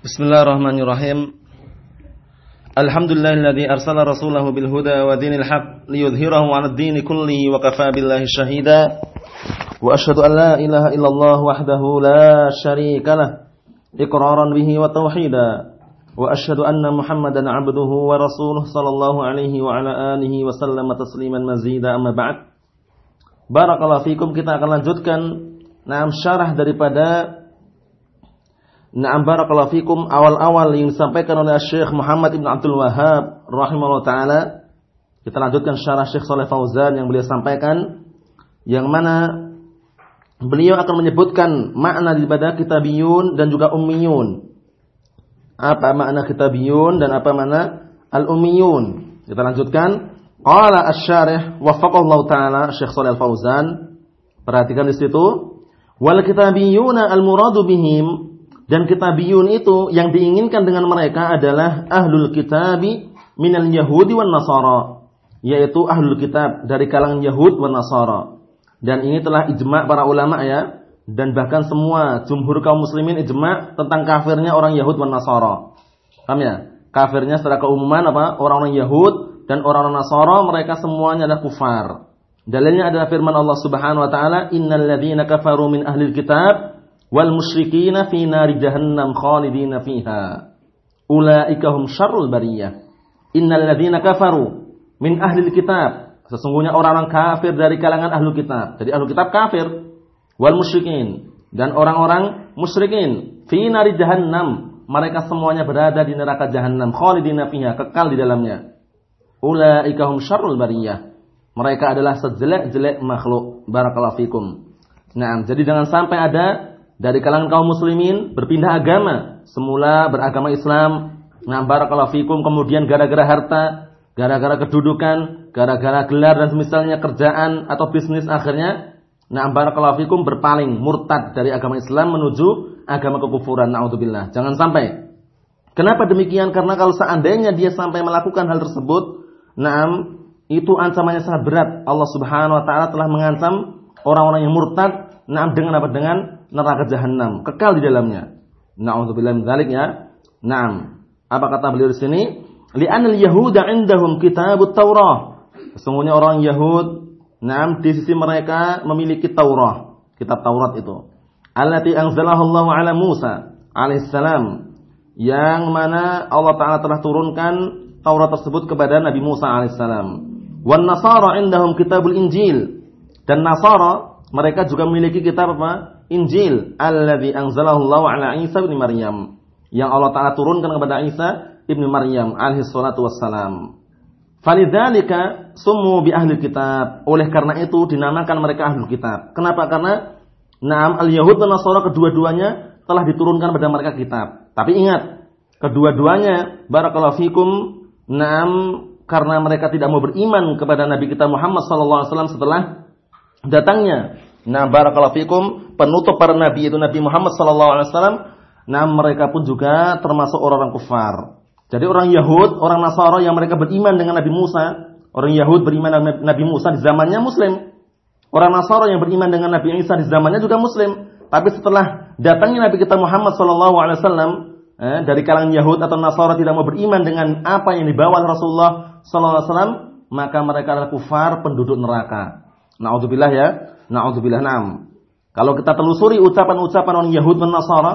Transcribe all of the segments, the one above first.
Bismillahirrahmanirrahim. Alhamdulillahilladzi arsala rasulahu bil huda wa dinil haq liyudhhirahu 'alad dini kullihi wa kafaa billahi shahida. Wa asyhadu an la ilaha illallah wahdahu la syarika lah iqraran bihi wa tauhida. Wa asyhadu anna Muhammadan 'abduhu wa rasuluhu sallallahu alaihi wa ala alihi wa sallama tasliman mazida amma ba'd. Barakallahu fikum kita akan lanjutkan nah syarah daripada Na'am barakallahu fikum awal-awal yang disampaikan oleh Syekh Muhammad Ibn Abdul Wahab rahimahullah taala. Kita lanjutkan syarah Syekh Saleh Fauzan yang beliau sampaikan yang mana beliau akan menyebutkan makna daripada kitabiyun dan juga ummiyun. Apa makna kitabiyun dan apa makna al-ummiyun? Kita lanjutkan. Qala asy-syarih taala Syekh Saleh Fauzan. Perhatikan di situ. Wal kitabiyuna al-muradu bihim dan kitabiyun itu yang diinginkan dengan mereka adalah ahlul kitabi minal yahudi wan nasara. Yaitu ahlul kitab dari kalangan Yahud wan Nasara. Dan ini telah ijma' para ulama ya. Dan bahkan semua jumhur kaum muslimin ijma' tentang kafirnya orang Yahud wan Nasara. Paham ya? Kafirnya secara keumuman apa? Orang-orang Yahud dan orang-orang Nasara mereka semuanya adalah kufar. Dalilnya adalah firman Allah Subhanahu wa taala, "Innal ladzina kafaru min ahlil kitab wal musyrikina fi nari jahannam khalidina fiha. Ulaika hum syarrul bariyah. Innal ladzina kafaru min ahli kitab. Sesungguhnya orang-orang kafir dari kalangan ahlu kitab. Jadi ahlu kitab kafir. Wal musyrikin. Dan orang-orang musyrikin. Fi nari jahannam. Mereka semuanya berada di neraka jahannam. Khalidina fiha. Kekal di dalamnya. Ulaika hum syarrul bariyah. Mereka adalah sejelek-jelek makhluk. Barakallahu fikum. Nah, jadi jangan sampai ada dari kalangan kaum muslimin berpindah agama. Semula beragama Islam, nah barakallahu fikum, kemudian gara-gara harta, gara-gara kedudukan, gara-gara gelar dan semisalnya kerjaan atau bisnis akhirnya nah barakallahu fikum berpaling murtad dari agama Islam menuju agama kekufuran. Nauzubillah. Jangan sampai. Kenapa demikian? Karena kalau seandainya dia sampai melakukan hal tersebut, nah itu ancamannya sangat berat. Allah Subhanahu wa taala telah mengancam orang-orang yang murtad nah dengan apa? Dengan neraka jahanam, kekal di dalamnya. Nauzubillah min dzalik ya. Naam. Apa kata beliau di sini? Li'anal yahuda 'indahum kitabut Taurah. Sesungguhnya orang Yahud, naam di sisi mereka memiliki Taurah, kitab Taurat itu. Allati anzalahu Allah 'ala Musa alaihissalam. Yang mana Allah Ta'ala telah turunkan Taurat tersebut kepada Nabi Musa alaihissalam. Wan Nasara 'indahum kitabul Injil. Dan Nasara mereka juga memiliki kitab apa? Injil alladzi anzalahu Allah ala Isa bin Maryam yang Allah Taala turunkan kepada Isa ibnu Maryam alaihi salatu wassalam. Falidzalika sumu bi ahli kitab. Oleh karena itu dinamakan mereka ahli kitab. Kenapa? Karena Naam al-Yahud dan Nasara kedua-duanya telah diturunkan pada mereka kitab. Tapi ingat, kedua-duanya barakallahu fikum Naam karena mereka tidak mau beriman kepada Nabi kita Muhammad wasallam setelah datangnya Nah, barakallahu fikum, penutup para nabi itu Nabi Muhammad sallallahu alaihi wasallam, nah mereka pun juga termasuk orang-orang kufar. Jadi orang Yahud, orang Nasara yang mereka beriman dengan Nabi Musa, orang Yahud beriman dengan Nabi Musa di zamannya muslim. Orang Nasara yang beriman dengan Nabi Isa di zamannya juga muslim. Tapi setelah datangnya Nabi kita Muhammad sallallahu alaihi wasallam, eh, dari kalangan Yahud atau Nasara tidak mau beriman dengan apa yang dibawa Rasulullah sallallahu alaihi wasallam, maka mereka adalah kufar penduduk neraka. Nauzubillah ya. Nauzubillah na'am. Kalau kita telusuri ucapan-ucapan orang Yahud dan Nasara,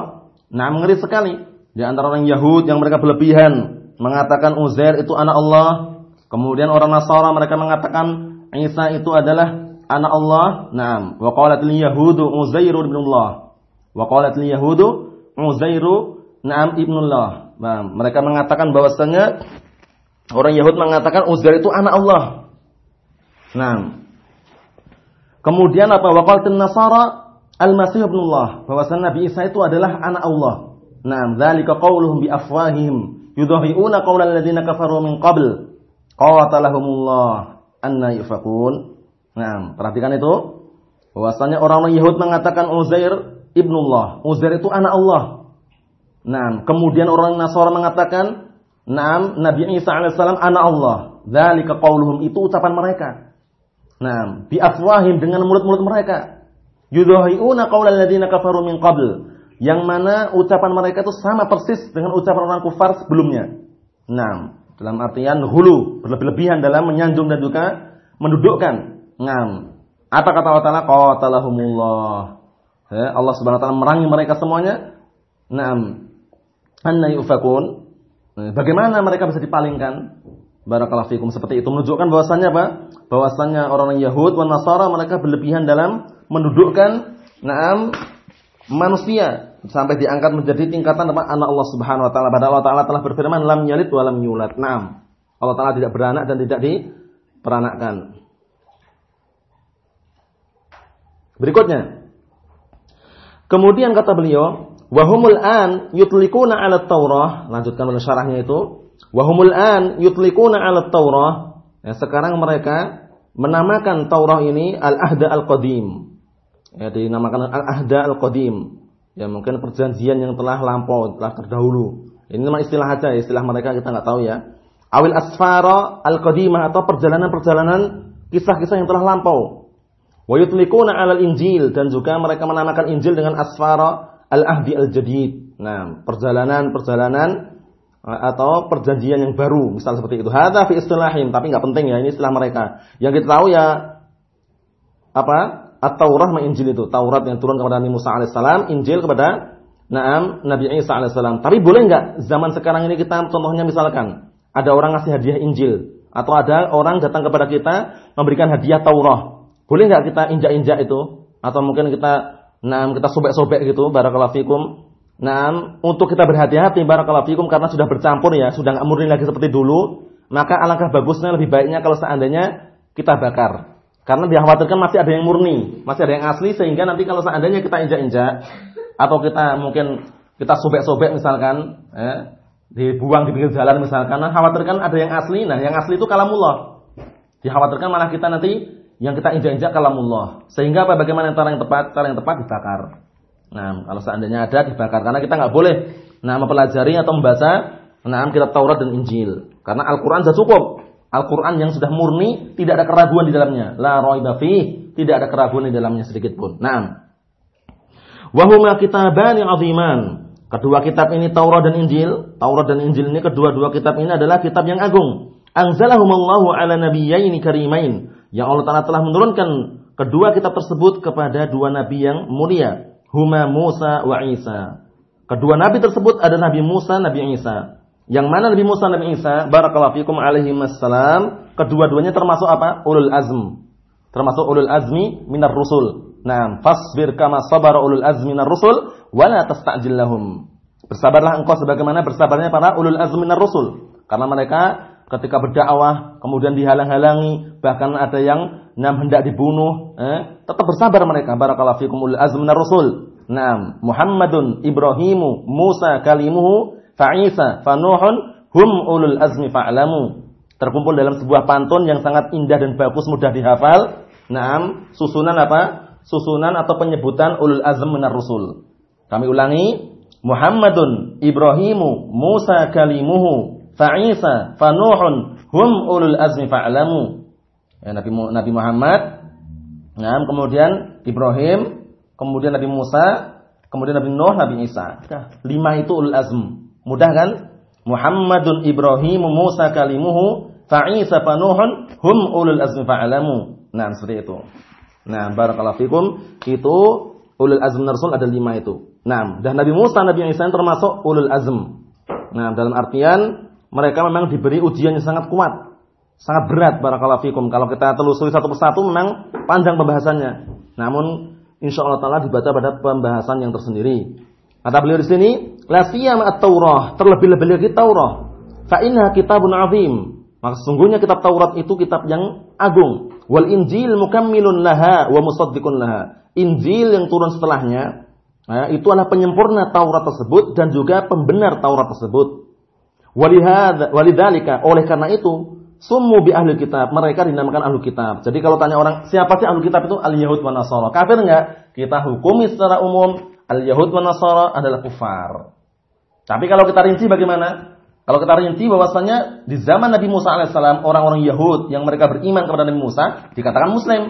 nah ngeri sekali. Di antara orang Yahud yang mereka berlebihan mengatakan Uzair itu anak Allah. Kemudian orang Nasara mereka mengatakan Isa itu adalah anak Allah. Naam. Wa qalatil yahudu Uzairu ibn Allah. Wa qalatil yahudu Uzairu na'am ibnullah. Nah, mereka mengatakan bahwasanya orang Yahud mengatakan Uzair itu anak Allah. Nah, Kemudian apa? Waqalatin Nasara Al-Masih ibnullah. Bahwasanya Nabi Isa itu adalah anak Allah. Naam, dzalika qauluhum bi afwahihim yudhahiuna qaulal ladzina kafaru min qabl. Qatalahumullah anna yufakun. Naam, perhatikan itu. Bahwasanya orang-orang Yahud mengatakan Uzair ibnullah. Uzair itu anak Allah. Naam, kemudian orang Nasara mengatakan Naam, Nabi Isa alaihissalam anak Allah. Dzalika qauluhum itu ucapan mereka. Nah, bi afwahim dengan mulut-mulut mereka. Yudhahiuna qaulal ladzina kafaru min qabl. yang mana ucapan mereka itu sama persis dengan ucapan orang kufar sebelumnya. Nah, dalam artian hulu, berlebih-lebihan dalam menyanjung dan juga mendudukkan. Ngam. Apa kata Allah Taala? Qatalahumullah. Allah Subhanahu wa taala merangi mereka semuanya. Naam. Anna yufakun? Bagaimana mereka bisa dipalingkan? Barakallahu fikum seperti itu menunjukkan bahwasannya apa? Bahwasannya orang-orang Yahud dan Nasara mereka berlebihan dalam mendudukkan naam manusia sampai diangkat menjadi tingkatan apa? anak Allah Subhanahu wa taala. Padahal Allah taala telah berfirman lam yalid wa lam yulad. Naam. Allah taala tidak beranak dan tidak diperanakkan. Berikutnya. Kemudian kata beliau, wahumul an yutlikuna 'ala Taurah. Lanjutkan oleh syarahnya itu. Wahumul an yutlikuna 'ala Taurah. Ya, sekarang mereka menamakan Taurah ini al-ahda al-qadim. Ya, dinamakan al-ahda al-qadim. Ya, mungkin perjanjian yang telah lampau, telah terdahulu. Ini memang istilah aja, istilah mereka kita nggak tahu ya. Awil asfara al-qadimah atau perjalanan-perjalanan kisah-kisah yang telah lampau. Wa yutlikuna injil dan juga mereka menamakan Injil dengan asfara al-ahdi al-jadid. Nah, perjalanan-perjalanan atau perjanjian yang baru, misal seperti itu. Hadza fi istilahim, tapi nggak penting ya, ini istilah mereka. Yang kita tahu ya apa? At-Taurah sama Injil itu. Taurat yang turun kepada Nabi Musa alaihissalam, Injil kepada Naam Nabi Isa alaihissalam. Tapi boleh nggak zaman sekarang ini kita contohnya misalkan ada orang ngasih hadiah Injil atau ada orang datang kepada kita memberikan hadiah Taurah. Boleh nggak kita injak-injak itu? Atau mungkin kita Naam kita sobek-sobek gitu, barakallahu fikum. Nah, untuk kita berhati-hati barakallahu fikum karena sudah bercampur ya, sudah nggak murni lagi seperti dulu, maka alangkah bagusnya lebih baiknya kalau seandainya kita bakar. Karena dikhawatirkan masih ada yang murni, masih ada yang asli sehingga nanti kalau seandainya kita injak-injak atau kita mungkin kita sobek-sobek misalkan, eh, dibuang di pinggir jalan misalkan, nah, khawatirkan ada yang asli. Nah, yang asli itu kalamullah. Dikhawatirkan malah kita nanti yang kita injak-injak kalamullah. Sehingga apa bagaimana cara yang tepat? Cara yang tepat dibakar. Nah, kalau seandainya ada dibakar karena kita nggak boleh nah mempelajari atau membaca nah kitab Taurat dan Injil. Karena Al-Qur'an sudah cukup. Al-Qur'an yang sudah murni, tidak ada keraguan di dalamnya. La raiba tidak ada keraguan di dalamnya sedikit pun. Nah, wahuma kitabani aziman. Kedua kitab ini Taurat dan Injil. Taurat dan Injil ini kedua-dua kitab ini adalah kitab yang agung. Anzalahumallahu ala nabiyyaini karimain. Yang Allah Ta'ala telah menurunkan kedua kitab tersebut kepada dua nabi yang mulia huma Musa wa Isa. Kedua nabi tersebut ada Nabi Musa, Nabi Isa. Yang mana Nabi Musa, Nabi Isa, barakallahu fikum alaihi wassalam, kedua-duanya termasuk apa? Ulul azm. Termasuk ulul azmi minar rusul. Nah, fasbir kama sabara ulul azmi minar rusul, wala tasta'jil lahum. Bersabarlah engkau sebagaimana bersabarnya para ulul azmi minar rusul. Karena mereka ketika berdakwah kemudian dihalang-halangi, bahkan ada yang nam hendak dibunuh, eh, tetap bersabar mereka. Barakallahu fikum ul azm rasul. Naam, Muhammadun Ibrahimu Musa kalimuhu fa'isa fanuhun hum ulul azmi fa'lamu. Terkumpul dalam sebuah pantun yang sangat indah dan bagus mudah dihafal. Naam, susunan apa? Susunan atau penyebutan ulul azm minar rusul. Kami ulangi, Muhammadun Ibrahimu Musa kalimuhu fa'isa fanuhun hum ulul azmi fa'lamu ya, Nabi Nabi Muhammad, nah, kemudian Ibrahim, kemudian Nabi Musa, kemudian Nabi Nuh, Nabi Isa. Lima itu ulul azm. Mudah kan? Muhammadun Ibrahim Musa kalimuhu fa'isa fanuhun hum ulul azmi fa'alamu. Nah, seperti itu. Nah, barakallahu fikum, itu ulul azm rasul ada lima itu. Nah, dan Nabi Musa, Nabi Isa termasuk ulul azm. Nah, dalam artian mereka memang diberi ujian yang sangat kuat. Sangat berat barakallahu fikum. Kalau kita telusuri satu persatu memang panjang pembahasannya. Namun insya Allah taala dibaca pada pembahasan yang tersendiri. Kata beliau di sini, la at-Taurah, terlebih-lebih lagi Taurah. Fa inna kitabun azim. Maka sesungguhnya kitab Taurat itu kitab yang agung. Wal Injil mukammilun laha wa musaddiqun laha. Injil yang turun setelahnya ya, itu adalah penyempurna Taurat tersebut dan juga pembenar Taurat tersebut. Walidhalika, oleh karena itu, Summu bi ahli kitab. Mereka dinamakan ahli kitab. Jadi kalau tanya orang, siapa sih ahli kitab itu? Al-Yahud wa Nasara. Kafir enggak? Kita hukumi secara umum, Al-Yahud wa Nasara adalah kufar. Tapi kalau kita rinci bagaimana? Kalau kita rinci bahwasanya di zaman Nabi Musa alaihissalam, orang-orang Yahud yang mereka beriman kepada Nabi Musa, dikatakan Muslim.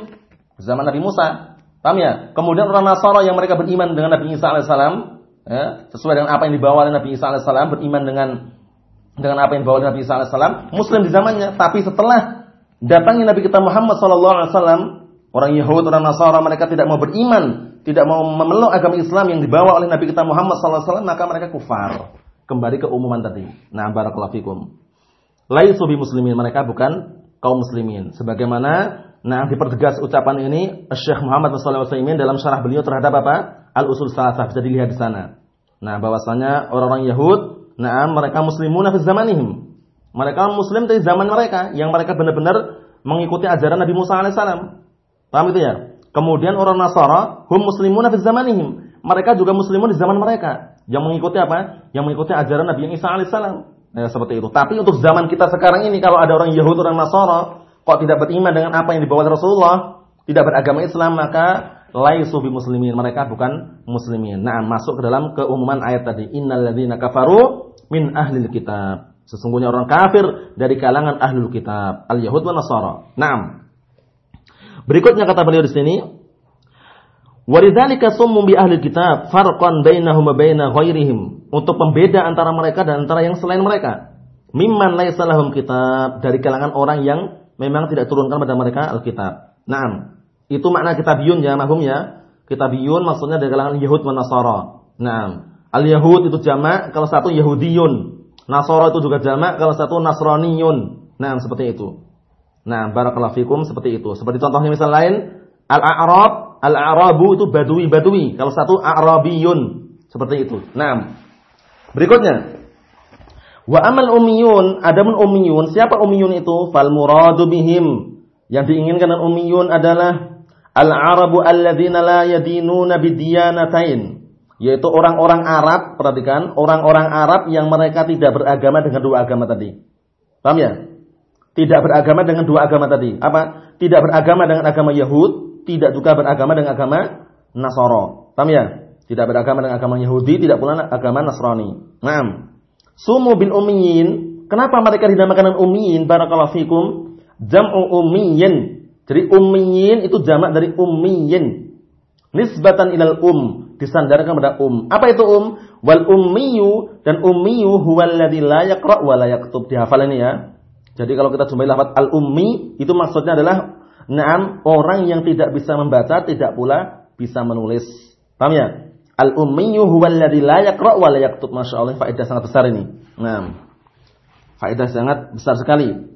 Zaman Nabi Musa. Paham ya? Kemudian orang Nasara yang mereka beriman dengan Nabi Isa alaihissalam, ya, sesuai dengan apa yang dibawa oleh Nabi Isa alaihissalam, beriman dengan dengan apa yang dibawa Nabi Isa alaihissalam, muslim di zamannya. Tapi setelah datangnya Nabi kita Muhammad sallallahu alaihi wasallam, orang Yahudi, orang Nasara mereka tidak mau beriman, tidak mau memeluk agama Islam yang dibawa oleh Nabi kita Muhammad sallallahu alaihi wasallam, maka mereka kufar. Kembali ke umuman tadi. Nah, barakallahu fikum. Laisu muslimin, mereka bukan kaum muslimin. Sebagaimana nah dipertegas ucapan ini Syekh Muhammad sallallahu alaihi dalam syarah beliau terhadap apa? Al-Usul Salasah bisa dilihat di sana. Nah, bahwasanya orang-orang Yahud, nah mereka muslimuna fi zamanihim. Mereka muslim dari zaman mereka yang mereka benar-benar mengikuti ajaran Nabi Musa alaihissalam. Paham itu ya? Kemudian orang Nasara, hum muslimuna fi zamanihim. Mereka juga muslimun di zaman mereka. Yang mengikuti apa? Yang mengikuti ajaran Nabi Isa alaihissalam. Ya, seperti itu. Tapi untuk zaman kita sekarang ini, kalau ada orang Yahudi, orang Nasara, kok tidak beriman dengan apa yang dibawa Rasulullah, tidak beragama Islam, maka laisu muslimin. Mereka bukan muslimin. Nah, masuk ke dalam keumuman ayat tadi. Innal ladzina kafaru min ahlil kitab. Sesungguhnya orang kafir dari kalangan ahlul kitab. Al-Yahud wa Nasara. Naam. Berikutnya kata beliau di sini, Walidzalika summum bi ahli kitab farqan bainahum wa baina ghairihim. Untuk pembeda antara mereka dan antara yang selain mereka. Mimman laisa lahum kitab dari kalangan orang yang memang tidak turunkan pada mereka Alkitab. Naam. Itu makna kitabiyun ya, mahum ya. Kitabiyun maksudnya dari kalangan Yahud dan Nasara. Naam. Al-Yahud itu jamak, kalau satu Yahudiyun. Nasara itu juga jamak, kalau satu Nasraniyun. Nah, seperti itu. Nah, barakallahu fikum seperti itu. Seperti contohnya misal lain, Al-A'rab Al-Arabu itu badui-badui. Kalau satu Arabiyun. Seperti itu. Nah. Berikutnya. Wa amal ummiyun, adamun ummiyun, siapa ummiyun itu? Fal muradu bihim. Yang diinginkan dengan ummiyun adalah al-arabu alladzina la yadinuna bidiyanatain. Yaitu orang-orang Arab, perhatikan, orang-orang Arab yang mereka tidak beragama dengan dua agama tadi. Paham ya? Tidak beragama dengan dua agama tadi. Apa? Tidak beragama dengan agama Yahud, tidak juga beragama dengan agama Nasoro. Paham ya? Tidak beragama dengan agama Yahudi, tidak pula agama Nasrani. Naam. Sumu bin ummiyin. Kenapa mereka dinamakan ummiyin? Barakallahu fikum. Jam'u ummiyin. Jadi ummiyin itu jamak dari ummiyin. Nisbatan ilal um. Disandarkan pada um. Apa itu um? Wal ummiyu. Dan ummiyu huwaladhi la yakra' wa la yaktub. Dihafal ini ya. Jadi kalau kita jumpai lafaz al-ummi. Itu maksudnya adalah Naam, orang yang tidak bisa membaca tidak pula bisa menulis. Paham ya? Al-ummiyu huwa alladhi la yaqra' wa la yaktub. Masyaallah, faedah sangat besar ini. Naam. Faedah sangat besar sekali.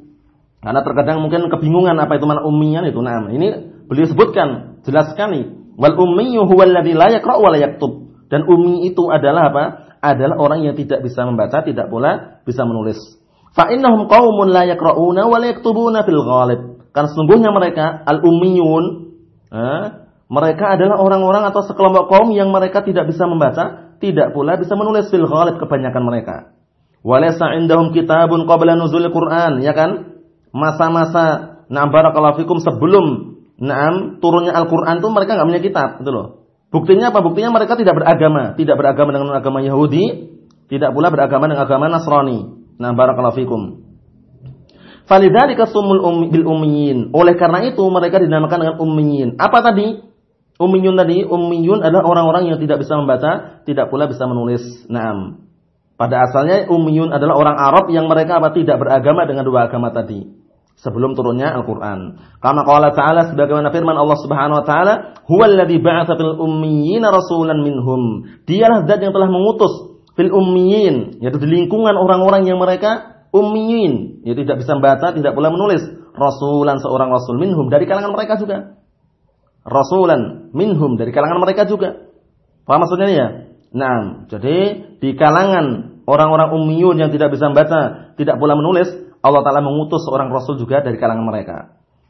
Karena terkadang mungkin kebingungan apa itu mana ummiyan itu. Naam. Ini beliau sebutkan jelas sekali. Wal ummiyu huwa alladhi la yaqra' wa la yaktub. Dan ummi itu adalah apa? Adalah orang yang tidak bisa membaca, tidak pula bisa menulis. Fa innahum qaumun la yaqra'una wa la yaktubuna fil ghalib. Karena sesungguhnya mereka al-ummiyun, eh, mereka adalah orang-orang atau sekelompok kaum yang mereka tidak bisa membaca, tidak pula bisa menulis fil ghalib kebanyakan mereka. Walaysa indahum kitabun qabla nuzul Quran, ya kan? Masa-masa na'am barakallahu fikum sebelum na'am turunnya Al-Qur'an itu mereka enggak punya kitab, gitu loh. Buktinya apa? Buktinya mereka tidak beragama, tidak beragama dengan agama Yahudi, tidak pula beragama dengan agama Nasrani. Nah, barakallahu fikum. Falidzalika sumul ummi bil ummiyin. Oleh karena itu mereka dinamakan dengan ummiyin. Apa tadi? Ummiyun tadi, ummiyun adalah orang-orang yang tidak bisa membaca, tidak pula bisa menulis. Naam. Pada asalnya ummiyun adalah orang Arab yang mereka apa tidak beragama dengan dua agama tadi sebelum turunnya Al-Qur'an. Karena qala ta'ala sebagaimana firman Allah Subhanahu wa taala, "Huwallazi ba'atsa fil ummiyina rasulan minhum." Dialah zat yang telah mengutus fil ummiyin, yaitu di lingkungan orang-orang yang mereka ummiyin, ya tidak bisa membaca, tidak pula menulis. Rasulan seorang rasul minhum dari kalangan mereka juga. Rasulan minhum dari kalangan mereka juga. Paham maksudnya ya? Nah, jadi di kalangan orang-orang ummiyun yang tidak bisa membaca, tidak pula menulis, Allah taala mengutus seorang rasul juga dari kalangan mereka.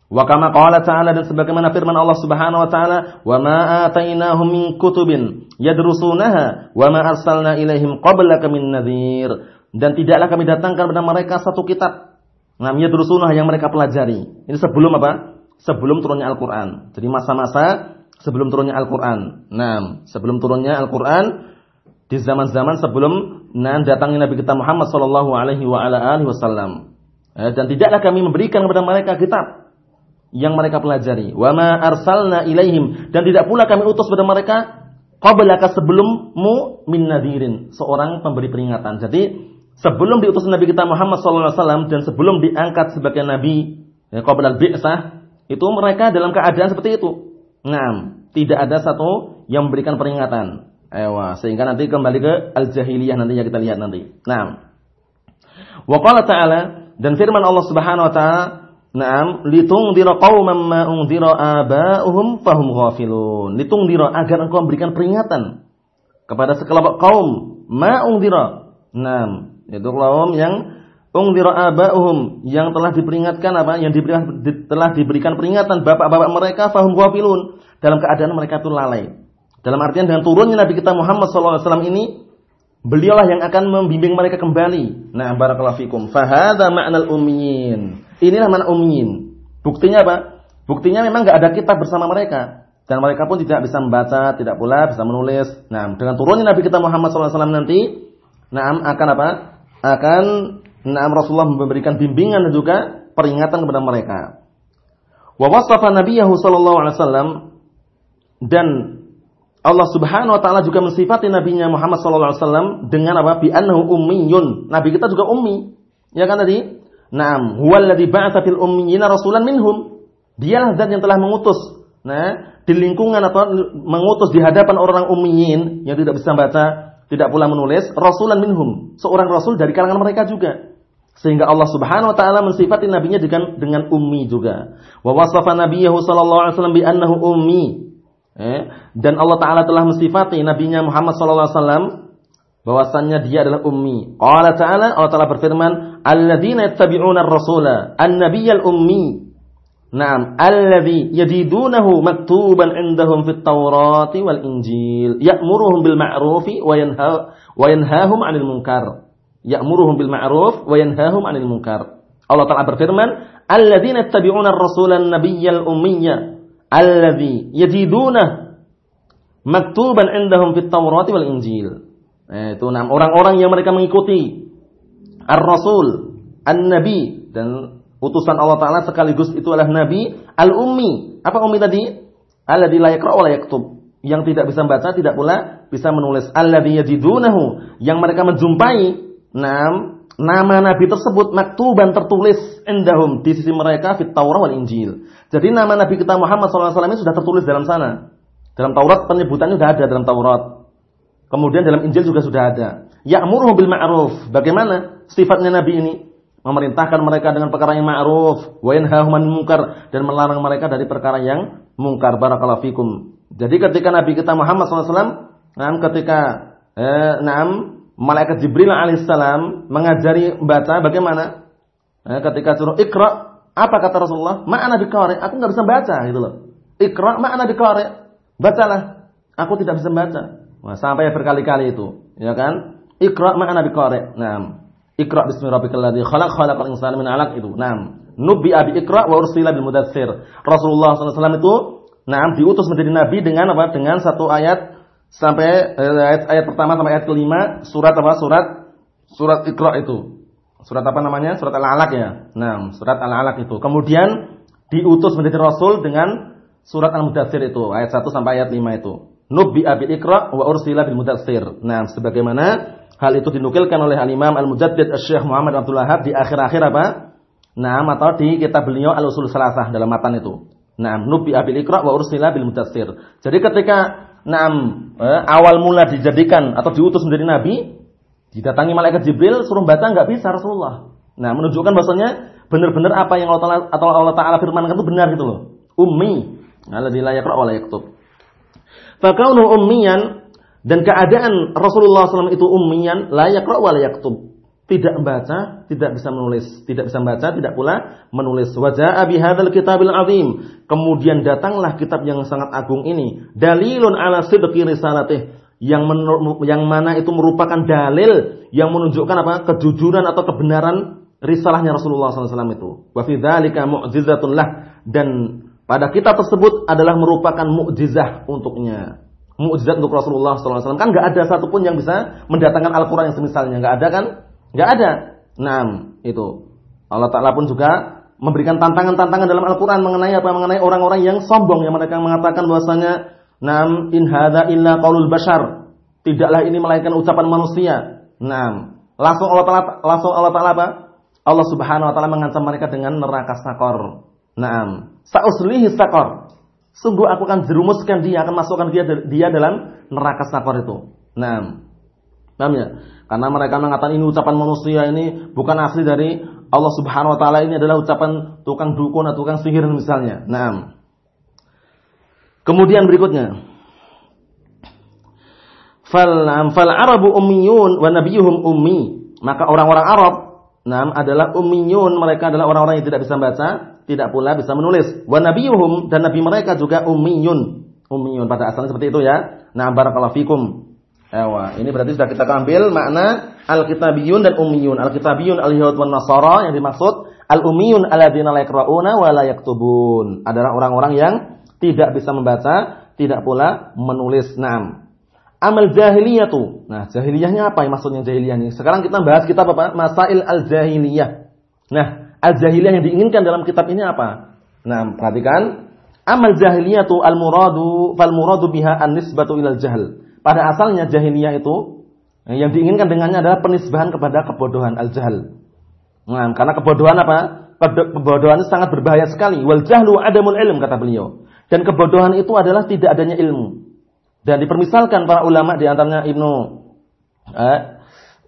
Wa kama qala ta'ala dan sebagaimana firman Allah Subhanahu wa taala, "Wa ma atainahum min kutubin yadrusunaha wa ma arsalna ilaihim qablaka min nadhir." dan tidaklah kami datangkan kepada mereka satu kitab namanya Drusunah yang mereka pelajari. Ini sebelum apa? Sebelum turunnya Al-Qur'an. Jadi masa-masa sebelum turunnya Al-Qur'an. Nah, sebelum turunnya Al-Qur'an di zaman-zaman sebelum nah datangnya Nabi kita Muhammad sallallahu alaihi wa ala alihi wasallam. Eh, dan tidaklah kami memberikan kepada mereka kitab yang mereka pelajari. Wa arsalna ilaihim dan tidak pula kami utus kepada mereka qablaka sebelummu min nadirin, seorang pemberi peringatan. Jadi sebelum diutus Nabi kita Muhammad SAW dan sebelum diangkat sebagai nabi ya, qabla al-bi'sah, itu mereka dalam keadaan seperti itu. Nah, tidak ada satu yang memberikan peringatan. Ewa, sehingga nanti kembali ke al-jahiliyah nantinya kita lihat nanti. Nah. Wa qala ta'ala dan firman Allah Subhanahu wa taala, "Na'am, litungdira qauman ma ungdira aba'uhum fahum ghafilun." Litungdira agar engkau memberikan peringatan kepada sekelompok kaum ma ungdira. Naam, itu kaum yang ungdira aba'uhum yang telah diperingatkan apa? Yang diberikan di, telah diberikan peringatan bapak-bapak mereka fahum ghafilun dalam keadaan mereka itu lalai. Dalam artian dengan turunnya Nabi kita Muhammad SAW ini, beliaulah yang akan membimbing mereka kembali. Nah, barakallahu fikum. Fahada ma'nal ummiyin. Inilah mana ummiyin. Buktinya apa? Buktinya memang nggak ada kitab bersama mereka. Dan mereka pun tidak bisa membaca, tidak pula bisa menulis. Nah, dengan turunnya Nabi kita Muhammad SAW nanti, nah akan apa? Akan nah Rasulullah memberikan bimbingan dan juga peringatan kepada mereka. Wa wasafa Nabiyahu sallallahu alaihi dan Allah Subhanahu wa taala juga mensifati nabinya Muhammad sallallahu alaihi wasallam dengan apa? Bi annahu ummiyun. Nabi kita juga ummi. Ya kan tadi? Naam, huwallazi ba'atsa fil ummiyina rasulan minhum. Dialah zat yang telah mengutus nah, di lingkungan atau mengutus di hadapan orang ummiyin yang tidak bisa baca, tidak pula menulis, rasulan minhum, seorang rasul dari kalangan mereka juga. Sehingga Allah Subhanahu wa taala mensifati nabinya dengan dengan ummi juga. Wa wasafa nabiyahu sallallahu alaihi wasallam bi annahu ummi. Eh, dan Allah Taala telah mensifati nabinya Muhammad sallallahu alaihi wasallam bahwasannya dia adalah ummi. Allah Taala Allah Taala berfirman, "Alladzina yattabi'una ar-rasula an-nabiyyal ummi." Naam, alladzi yajidunahu maktuban indahum fit Taurati wal Injil, ya'muruhum bil ma'rufi wa yanha wa yanhahum 'anil munkar. Ya'muruhum bil ma'ruf wa yanhahum 'anil munkar. Allah Taala berfirman, "Alladzina yattabi'una ar-rasula an-nabiyyal ummiyya." Alladzi yajiduna maktuban indahum fit Taurat wal Injil. Eh, itu enam orang-orang yang mereka mengikuti Ar-Rasul, An-Nabi dan utusan Allah taala sekaligus itu adalah nabi al-ummi. Apa ummi tadi? Alladzi la yaqra wa la yaktub. Yang tidak bisa membaca, tidak pula bisa menulis. Alladzi yajidunahu, yang mereka menjumpai enam nama nabi tersebut maktuban tertulis indahum di sisi mereka fit Taurat wal Injil. Jadi nama nabi kita Muhammad SAW ini sudah tertulis dalam sana. Dalam Taurat penyebutannya sudah ada dalam Taurat. Kemudian dalam Injil juga sudah ada. Ya'muruhum bil ma'ruf. Bagaimana sifatnya nabi ini? Memerintahkan mereka dengan perkara yang ma'ruf, wa yanhahum munkar dan melarang mereka dari perkara yang mungkar. Barakallahu fikum. Jadi ketika nabi kita Muhammad SAW, nah ketika eh, naam malaikat Jibril alaihissalam mengajari membaca bagaimana? Eh, ketika suruh ikra, apa kata Rasulullah? Ma'ana biqari, aku nggak bisa baca gitu loh. Ikra ma'ana biqari. Bacalah. Aku tidak bisa baca. Nah, sampai berkali-kali itu, ya kan? Ikra ma'ana biqari. Nah, Ikra bismi rabbikal ladzi khalaq khalaqal insana min 'alaq itu. Naam. Nubi abi Ikra wa ursila bil mudatsir. Rasulullah SAW itu naam diutus menjadi nabi dengan apa? Dengan satu ayat sampai eh, ayat, ayat pertama sampai ayat kelima surat apa? Surat surat Iqra itu. Surat apa namanya? Surat Al-Alaq ya. Nah, surat Al-Alaq itu. Kemudian diutus menjadi rasul dengan surat Al-Mudatsir itu, ayat 1 sampai ayat 5 itu. Nubbi abi Iqra wa ursila bil Mudatsir. Nah, sebagaimana hal itu dinukilkan oleh Al-Imam Al-Mujaddid Asy-Syaikh Muhammad Abdul Wahab di akhir-akhir apa? Nah, atau di kitab beliau Al-Usul Salasah dalam matan itu. Nah, Nubbi abi Iqra wa ursila bil Mudatsir. Jadi ketika Naam, eh, awal mula dijadikan atau diutus menjadi nabi, didatangi malaikat Jibril suruh baca nggak bisa Rasulullah. Nah, menunjukkan bahwasanya benar-benar apa yang Allah Taala atau Allah Taala firmankan itu benar gitu loh. Ummi, alladzi la yaqra wa la yaktub. Ummiyan dan keadaan Rasulullah SAW itu ummiyan la yaqra wa yaktub tidak membaca, tidak bisa menulis, tidak bisa membaca, tidak pula menulis. Wajah abi hadzal kitabil azim. Kemudian datanglah kitab yang sangat agung ini, dalilun ala sidqi risalatih yang yang mana itu merupakan dalil yang menunjukkan apa? kejujuran atau kebenaran risalahnya Rasulullah SAW itu. Wa fi dzalika mu'jizatun lah dan pada kitab tersebut adalah merupakan mukjizah untuknya. Mukjizat untuk Rasulullah SAW kan nggak ada satupun yang bisa mendatangkan Al-Quran yang semisalnya nggak ada kan? Nggak ada. Nah, itu. Allah Ta'ala pun juga memberikan tantangan-tantangan dalam Al-Quran mengenai apa? Mengenai orang-orang yang sombong yang mereka mengatakan bahwasanya Nam in hadza illa qaulul bashar. Tidaklah ini melainkan ucapan manusia. Nam. Langsung Allah Taala langsung Allah Taala apa? Allah Subhanahu wa taala mengancam mereka dengan neraka sakor. Naam. Sa'uslihi sakor. Sungguh aku akan jerumuskan dia, akan masukkan dia dia dalam neraka sakor itu. Naam. Paham ya? Karena mereka mengatakan ini ucapan manusia ini bukan asli dari Allah Subhanahu wa taala ini adalah ucapan tukang dukun atau tukang sihir misalnya. Naam. Kemudian berikutnya. Fal fal Arabu ummiyun wa nabiyuhum ummi. Maka orang-orang Arab nam adalah ummiyun, mereka adalah orang-orang yang tidak bisa baca, tidak pula bisa menulis. Wa nabiyuhum dan nabi mereka juga ummiyun. Ummiyun pada asalnya seperti itu ya. Nah, barakallahu fikum. Ewa, ini berarti sudah kita ambil makna al-kitabiyun dan ummiyun. Al-kitabiyun al-yahud wan nasara yang dimaksud al-ummiyun alladzina la yaqra'una wa la yaktubun. Adalah orang-orang yang tidak bisa membaca, tidak pula menulis. Naam. Amal jahiliyah tuh. Nah, jahiliyahnya apa yang maksudnya jahiliyah ini? Sekarang kita bahas kitab apa? Masail al-jahiliyah. Nah, al-jahiliyah yang diinginkan dalam kitab ini apa? Nah, perhatikan. Amal jahiliyah tuh al-muradu fal muradu biha an-nisbatu ilal jahl. Pada asalnya jahiliyah itu yang diinginkan dengannya adalah penisbahan kepada kebodohan al-jahl. Nah, karena kebodohan apa? Kebodohan sangat berbahaya sekali. Wal jahlu adamul ilm kata beliau. Dan kebodohan itu adalah tidak adanya ilmu. Dan dipermisalkan para ulama di antaranya Ibnu eh,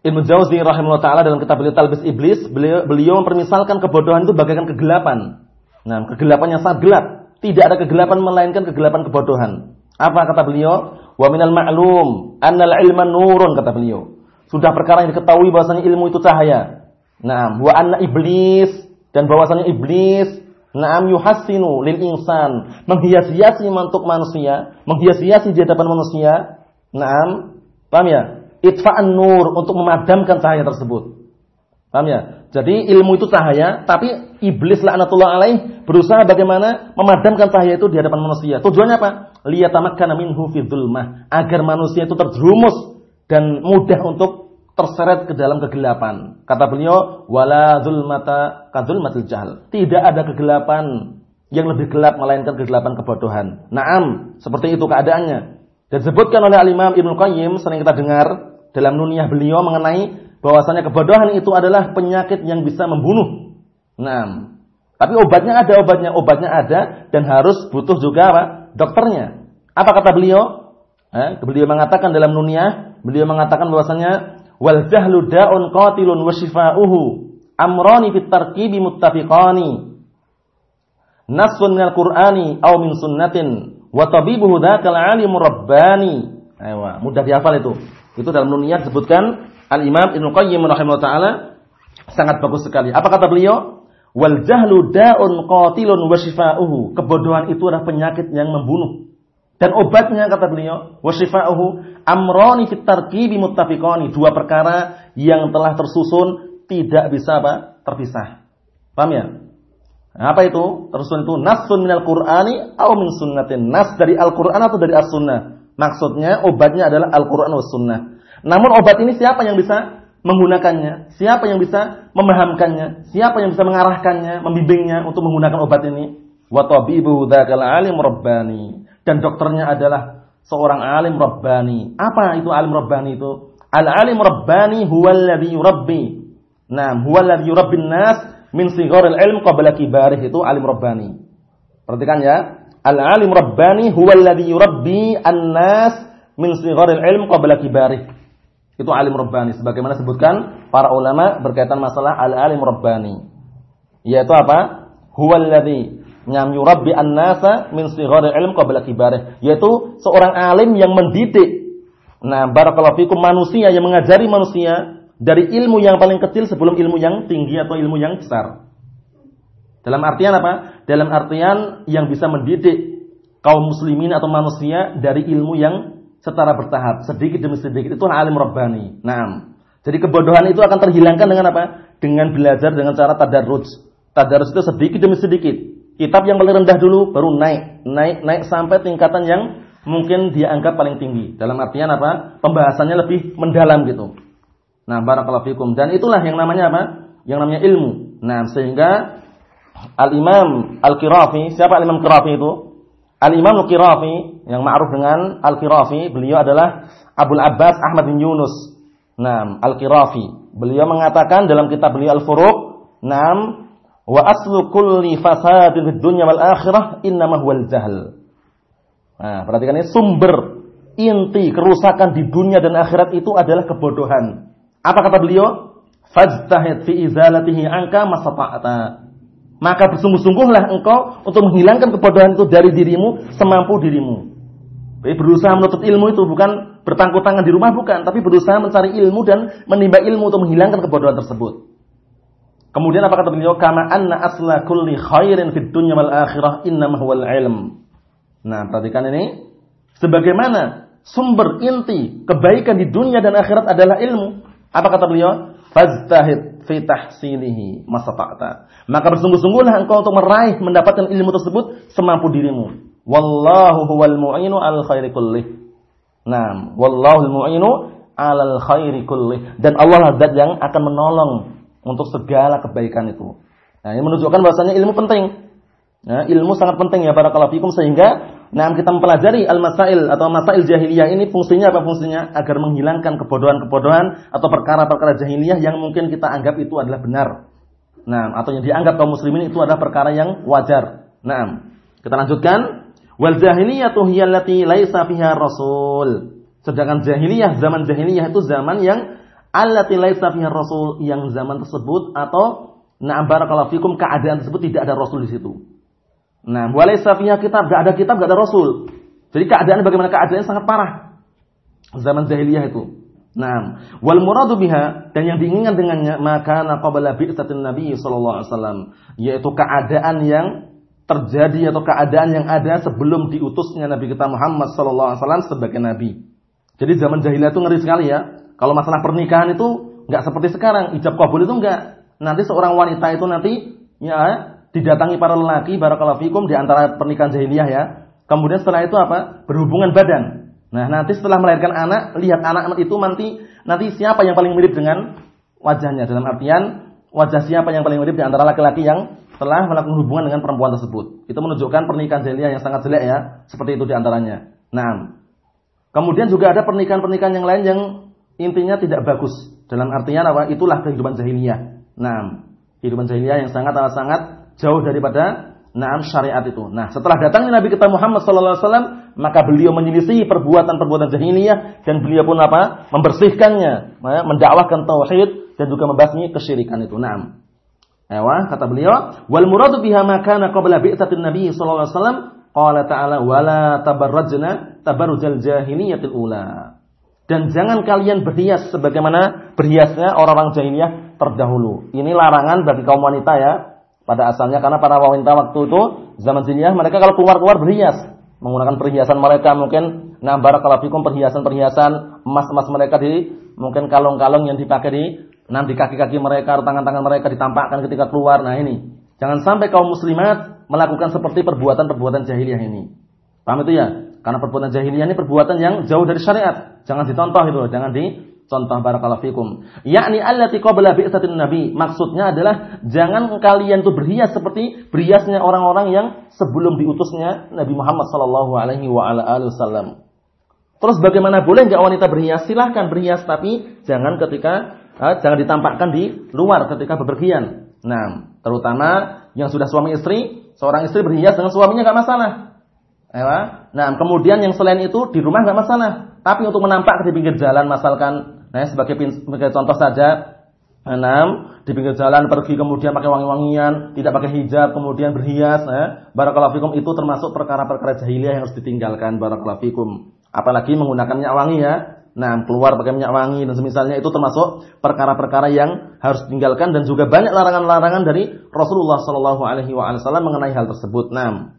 Ibnu Jauzi rahimahullah taala dalam kitab beliau Talbis Iblis, beliau beliau mempermisalkan kebodohan itu bagaikan kegelapan. Nah, kegelapan yang sangat gelap. Tidak ada kegelapan melainkan kegelapan kebodohan. Apa kata beliau? Wa minal ma'lum annal ilma nurun kata beliau. Sudah perkara yang diketahui bahwasanya ilmu itu cahaya. Nah, wa anna iblis dan bahwasanya iblis Naam yuhassinu lil insan, menghias-hiasi untuk manusia, menghias-hiasi di hadapan manusia. Naam, paham ya? Itfa'an nur untuk memadamkan cahaya tersebut. Paham ya? Jadi ilmu itu cahaya, tapi iblis laknatullah alaih berusaha bagaimana memadamkan cahaya itu di hadapan manusia. Tujuannya apa? Liyatamakkana minhu fi dzulmah, agar manusia itu terjerumus dan mudah untuk terseret ke dalam kegelapan. Kata beliau, wala zulmata kadzulmatil jahl. Tidak ada kegelapan yang lebih gelap melainkan kegelapan kebodohan. Naam, seperti itu keadaannya. Dan disebutkan oleh Al-Imam Ibnu Qayyim sering kita dengar dalam nuniyah beliau mengenai bahwasanya kebodohan itu adalah penyakit yang bisa membunuh. Naam. Tapi obatnya ada, obatnya obatnya ada dan harus butuh juga apa? Dokternya. Apa kata beliau? Eh, beliau mengatakan dalam nuniyah, beliau mengatakan bahwasanya wal jahlu da'un qatilun wa shifa'uhu amrani fit tarkibi muttafiqani. Nasun minal qur'ani aw min sunnatin wa tabibuhu dzakal alim rabbani. Ayo, mudah dihafal itu. Itu dalam nuniyat disebutkan al imam ibnu qayyim rahimahullah taala. Sangat bagus sekali. Apa kata beliau? Wal jahlu da'un qatilun wa shifa'uhu. Kebodohan itu adalah penyakit yang membunuh dan obatnya kata beliau, wasifa'uhu amroni fit tarkibi muttafiqani, dua perkara yang telah tersusun tidak bisa apa? terpisah. Paham ya? Nah, apa itu? Tersusun itu nasun minal Qur'ani atau min sunnatin. Nas dari Al-Qur'an atau dari As-Sunnah. Maksudnya obatnya adalah Al-Qur'an was sunnah. Namun obat ini siapa yang bisa menggunakannya? Siapa yang bisa memahamkannya? Siapa yang bisa mengarahkannya, membimbingnya untuk menggunakan obat ini? Wa tabibu dzakal alim rabbani dan dokternya adalah seorang alim rabbani. Apa itu alim rabbani itu? Al-alim rabbani huwa alladhi yurabbi. Naam, huwa alladhi yurabbi nas min sigharil ilm qabla kibarih itu alim rabbani. Perhatikan ya. Al-alim rabbani huwa alladhi yurabbi an-nas min sigharil ilm qabla kibarih. Itu alim rabbani sebagaimana sebutkan para ulama berkaitan masalah al-alim rabbani. Yaitu apa? Huwa alladhi Nyam yurabbi an-nasa min sighari ilm qabla kibarih, yaitu seorang alim yang mendidik. Nah, barakallahu fikum manusia yang mengajari manusia dari ilmu yang paling kecil sebelum ilmu yang tinggi atau ilmu yang besar. Dalam artian apa? Dalam artian yang bisa mendidik kaum muslimin atau manusia dari ilmu yang secara bertahap, sedikit demi sedikit. Itu alim rabbani. Nah, jadi kebodohan itu akan terhilangkan dengan apa? Dengan belajar dengan cara tadarruj. Tadarruj itu sedikit demi sedikit. Kitab yang paling rendah dulu baru naik, naik, naik sampai tingkatan yang mungkin dia anggap paling tinggi. Dalam artian apa? Pembahasannya lebih mendalam gitu. Nah, barakallahu fikum. Dan itulah yang namanya apa? Yang namanya ilmu. Nah, sehingga Al-Imam Al-Qirafi, siapa Al-Imam Qirafi itu? Al-Imam Al-Qirafi yang ma'ruf dengan Al-Qirafi, beliau adalah Abdul Abbas Ahmad bin Yunus. Naam, Al-Qirafi. Beliau mengatakan dalam kitab beliau Al-Furuq, "Naam, wa aslu kulli fasadin fid dunya wal akhirah innama huwal jahl." Nah, perhatikan ini sumber inti kerusakan di dunia dan akhirat itu adalah kebodohan. Apa kata beliau? Fajtahid fi izalatihi anka masata'ata. Maka bersungguh-sungguhlah engkau untuk menghilangkan kebodohan itu dari dirimu semampu dirimu. Jadi berusaha menuntut ilmu itu bukan berpangku tangan di rumah bukan, tapi berusaha mencari ilmu dan menimba ilmu untuk menghilangkan kebodohan tersebut. Kemudian apa kata beliau? Kama anna asla kulli khairin fid dunya wal akhirah innama huwal ilm. Nah, perhatikan ini. Sebagaimana sumber inti kebaikan di dunia dan akhirat adalah ilmu. Apa kata beliau? Faztahid fi tahsinihi masata'ta. Maka bersungguh-sungguhlah engkau untuk meraih mendapatkan ilmu tersebut semampu dirimu. Wallahu huwal mu'inu al khairi kullih. Naam, wallahu al mu'inu al khairi kullih. Dan Allah lah zat yang akan menolong untuk segala kebaikan itu. Nah, ini menunjukkan bahwasanya ilmu penting. Nah, ilmu sangat penting ya para kalafikum sehingga Nah, kita mempelajari al-masail atau masail jahiliyah ini fungsinya apa fungsinya? Agar menghilangkan kebodohan-kebodohan atau perkara-perkara jahiliyah yang mungkin kita anggap itu adalah benar. Nah, atau yang dianggap kaum muslimin itu adalah perkara yang wajar. Nah, kita lanjutkan. Wal jahiliyatu hiya allati laisa fiha rasul. Sedangkan jahiliyah, zaman jahiliyah itu zaman yang allati laisa fiha rasul, yang zaman tersebut atau na'am barakallahu fikum keadaan tersebut tidak ada rasul di situ. Nah, walaysa fiha kitab, gak ada kitab, gak ada rasul. Jadi keadaan bagaimana keadaannya sangat parah. Zaman jahiliyah itu. Nah, wal muradu biha dan yang diinginkan dengannya maka qabla bi'tsatin Nabi sallallahu alaihi wasallam, yaitu keadaan yang terjadi atau keadaan yang ada sebelum diutusnya Nabi kita Muhammad sallallahu alaihi wasallam sebagai nabi. Jadi zaman jahiliyah itu ngeri sekali ya. Kalau masalah pernikahan itu nggak seperti sekarang, ijab kabul itu enggak. Nanti seorang wanita itu nanti ya didatangi para lelaki barakallahu fikum di antara pernikahan jahiliyah ya. Kemudian setelah itu apa? Berhubungan badan. Nah, nanti setelah melahirkan anak, lihat anak itu nanti nanti siapa yang paling mirip dengan wajahnya dalam artian wajah siapa yang paling mirip di antara laki-laki yang telah melakukan hubungan dengan perempuan tersebut. Itu menunjukkan pernikahan jahiliyah yang sangat jelek ya, seperti itu di antaranya. Nah, kemudian juga ada pernikahan-pernikahan yang lain yang intinya tidak bagus. Dalam artian apa? Itulah kehidupan jahiliyah. Nah, kehidupan jahiliyah yang sangat sangat jauh daripada naam syariat itu. Nah, setelah datangnya Nabi kita Muhammad sallallahu alaihi wasallam, maka beliau menyelisih perbuatan-perbuatan jahiliyah dan beliau pun apa? membersihkannya, ya, mendakwahkan tauhid dan juga membasmi kesyirikan itu. Naam. Ewa, kata beliau, wal muradu biha ma kana qabla bi'tsatin Nabi sallallahu alaihi wasallam, qala ta'ala wala tabarrajna tabarrujal jahiliyatil ula. Dan jangan kalian berhias sebagaimana berhiasnya orang-orang jahiliyah terdahulu. Ini larangan bagi kaum wanita ya, pada asalnya karena para wanita waktu itu zaman jahiliyah mereka kalau keluar-keluar berhias, menggunakan perhiasan mereka mungkin nah barakallahu fikum perhiasan-perhiasan emas-emas mereka di mungkin kalung-kalung yang dipakai di di kaki-kaki mereka, tangan-tangan mereka ditampakkan ketika keluar. Nah ini, jangan sampai kaum muslimat melakukan seperti perbuatan-perbuatan jahiliyah ini. Paham itu ya? Karena perbuatan jahiliyah ini perbuatan yang jauh dari syariat. Jangan dicontoh itu, jangan di Contoh barakallahu fikum. Yakni allati qabla bi'tsatin nabi. Maksudnya adalah jangan kalian tuh berhias seperti berhiasnya orang-orang yang sebelum diutusnya Nabi Muhammad sallallahu alaihi wasallam. Terus bagaimana boleh enggak wanita berhias? Silahkan berhias tapi jangan ketika eh, jangan ditampakkan di luar ketika bepergian. Nah, terutama yang sudah suami istri, seorang istri berhias dengan suaminya enggak masalah. Nah, kemudian yang selain itu di rumah enggak masalah. Tapi untuk menampak di pinggir jalan, masalkan Nah, sebagai, sebagai contoh saja, enam di pinggir jalan pergi kemudian pakai wangi-wangian, tidak pakai hijab, kemudian berhias, eh, barakallahu itu termasuk perkara-perkara jahiliyah yang harus ditinggalkan barakallahu fikum. Apalagi menggunakan minyak wangi ya. Nah, keluar pakai minyak wangi dan semisalnya itu termasuk perkara-perkara yang harus ditinggalkan dan juga banyak larangan-larangan dari Rasulullah Shallallahu alaihi wasallam mengenai hal tersebut. Nah,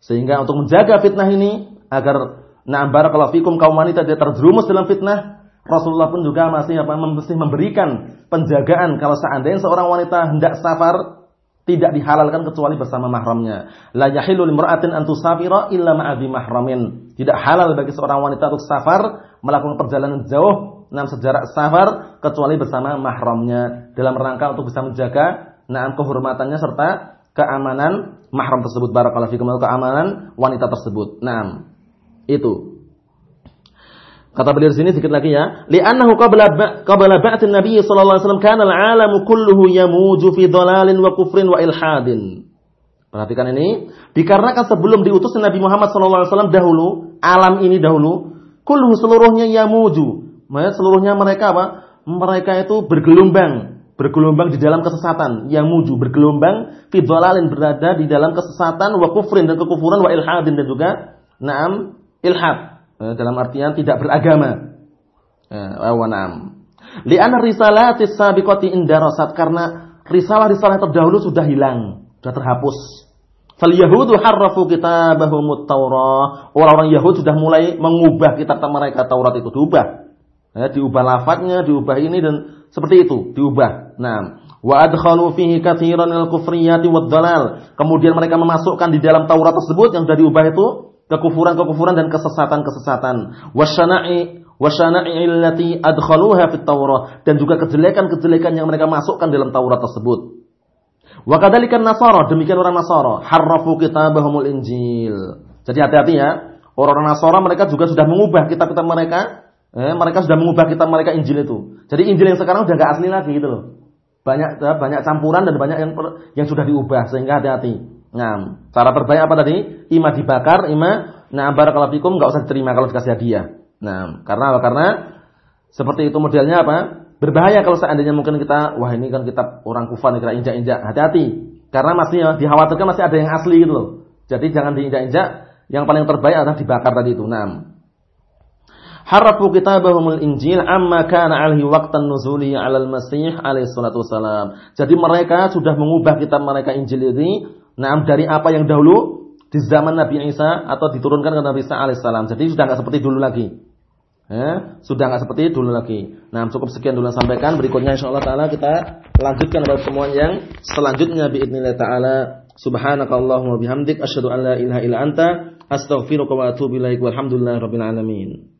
sehingga untuk menjaga fitnah ini agar nah barakallahu fikum kaum wanita tidak terjerumus dalam fitnah, Rasulullah pun juga masih apa masih memberikan penjagaan kalau seandainya seorang wanita hendak safar tidak dihalalkan kecuali bersama mahramnya. La yahilu limra'atin an tusafira illa ma'adhi mahramin. Tidak halal bagi seorang wanita untuk safar melakukan perjalanan jauh enam sejarak safar kecuali bersama mahramnya dalam rangka untuk bisa menjaga naam kehormatannya serta keamanan mahram tersebut barakallahu fikum keamanan wanita tersebut. Naam. Itu. Kata beliau di sini sedikit lagi ya, li'annahu qabla qabla ba'tsin Nabi sallallahu alaihi wasallam kana al-'alamu kulluhu yamuju fi dhalalin wa kufrin wa ilhadin. Perhatikan ini, dikarenakan sebelum diutus Nabi Muhammad sallallahu alaihi wasallam dahulu, alam ini dahulu, kulluhu seluruhnya yamuju. Maksudnya seluruhnya mereka apa? Mereka itu bergelombang, bergelombang di dalam kesesatan, yamuju bergelombang fi dhalalin berada di dalam kesesatan wa kufrin dan kekufuran wa ilhadin dan juga na'am ilhad Eh, dalam artian tidak beragama. Eh, wa na'am. Li'anna risalatis sabiqati indarasat karena risalah-risalah terdahulu sudah hilang, sudah terhapus. Fal Yahudu harrafu kitabahum Taurah. Orang-orang Yahud sudah mulai mengubah kitab mereka Taurat itu diubah. Ya, diubah lafadznya, diubah ini dan seperti itu, diubah. Nah, wa adkhalu fihi katsiran al-kufriyati wad dalal. Kemudian mereka memasukkan di dalam Taurat tersebut yang sudah diubah itu kekufuran-kekufuran dan kesesatan-kesesatan. Wasyana'i wasyana'i allati adkhaluha fit Taurah dan juga kejelekan-kejelekan yang mereka masukkan dalam Taurat tersebut. Wa kadzalikan Nasara, demikian orang Nasara, harrafu kitabahumul Injil. Jadi hati-hati ya. Orang-orang Nasara mereka juga sudah mengubah kitab-kitab mereka. Eh, mereka sudah mengubah kitab mereka Injil itu. Jadi Injil yang sekarang sudah gak asli lagi gitu loh. Banyak banyak campuran dan banyak yang yang sudah diubah sehingga hati-hati. Nah, cara terbaik apa tadi? Ima dibakar, ima nah barakallahu fikum enggak usah diterima kalau dikasih hadiah. Nah, karena apa? Karena seperti itu modelnya apa? Berbahaya kalau seandainya mungkin kita, wah ini kan kitab orang kufar nih kita injak-injak. Hati-hati. Karena masih dikhawatirkan masih ada yang asli gitu loh. Jadi jangan diinjak-injak. Yang paling terbaik adalah dibakar tadi itu. Nah, harafu kitabahumul Injil amma kana alhi waqtan nuzuli 'alal Masih alaihi salatu wasalam. Jadi mereka sudah mengubah kitab mereka Injil ini Nah, dari apa yang dahulu di zaman Nabi Isa atau diturunkan ke Nabi Isa alaihissalam. Jadi sudah nggak seperti dulu lagi. Ya, sudah nggak seperti dulu lagi. Nah, cukup sekian dulu sampaikan. Berikutnya insyaallah taala kita lanjutkan pada pertemuan yang selanjutnya باذنillah taala. Subhanakallahumma bihamdik asyhadu an la ilaha illa anta astaghfiruka wa atubu ilaik. Walhamdulillahirabbil alamin.